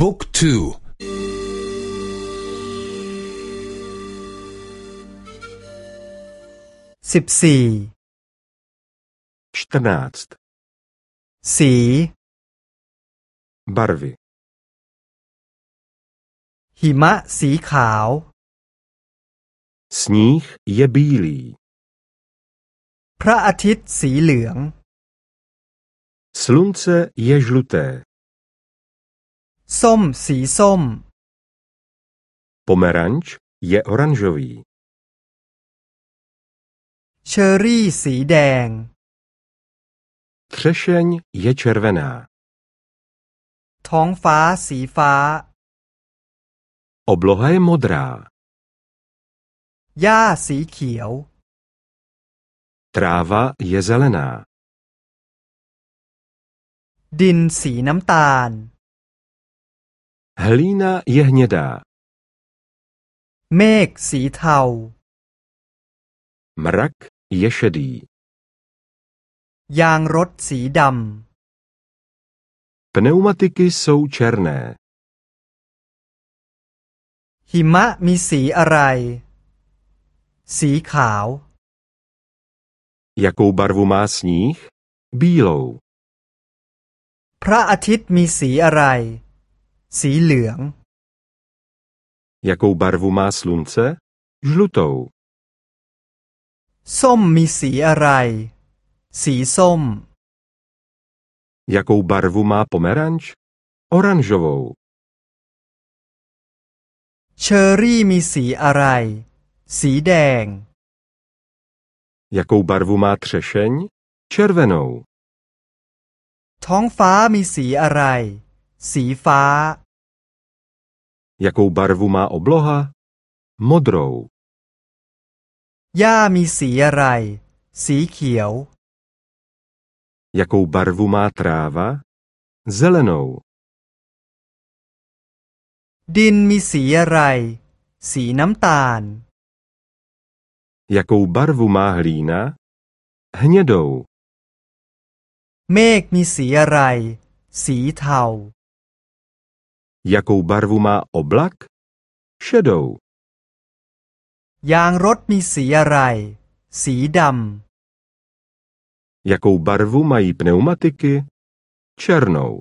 บุ๊กทูสิบสี่ čtrnáct, สี barvy, หิมะสีขาว sníh je bílý, พระอาทิตย์สีเหลือง slunce je žluté, ส้มสีส้ม pomeranč je oranžový, เชอร์รี่สีแดง třešeň je červená, ท้องฟ้าสีฟ้า obloha je modrá, หญ้าสีเขียว tráva je zelená, ดินสีน้ำตาล hlína je hnědá, เมฆสีเทา mrak je šedý, ยางรถสีด pneumatiky jsou černé, ำ หิมะมีสีอะไร สีขาว jakou barvu má sníh? Bílou, พระอาทิตย์มีสีอะไร สีเหลือง jakou barvu má slunce? Žlutou, ส้มมีสีอะไร สีส้ม jakou barvu má pomeranč? Oranžovou, เชอร์รี่มีสีอะไร สีแดง jakou barvu má třešeň? Červenou, ท้องฟ้ามีสีอะไร สีฟ้า jakou barvu má obloha? Modrou, หญ้ามีสีอะไร สีเขียว jakou barvu má tráva? Zelenou, ดินมีสีอะไร สีน้ำตาล jakou barvu má hlína? Hnědou, เมฆมีสีอะไร สีเทา jakou barvu má oblak? Šedou, ยางรถมีสีอะไร สีด jakou barvu mají pneumatiky? Černou.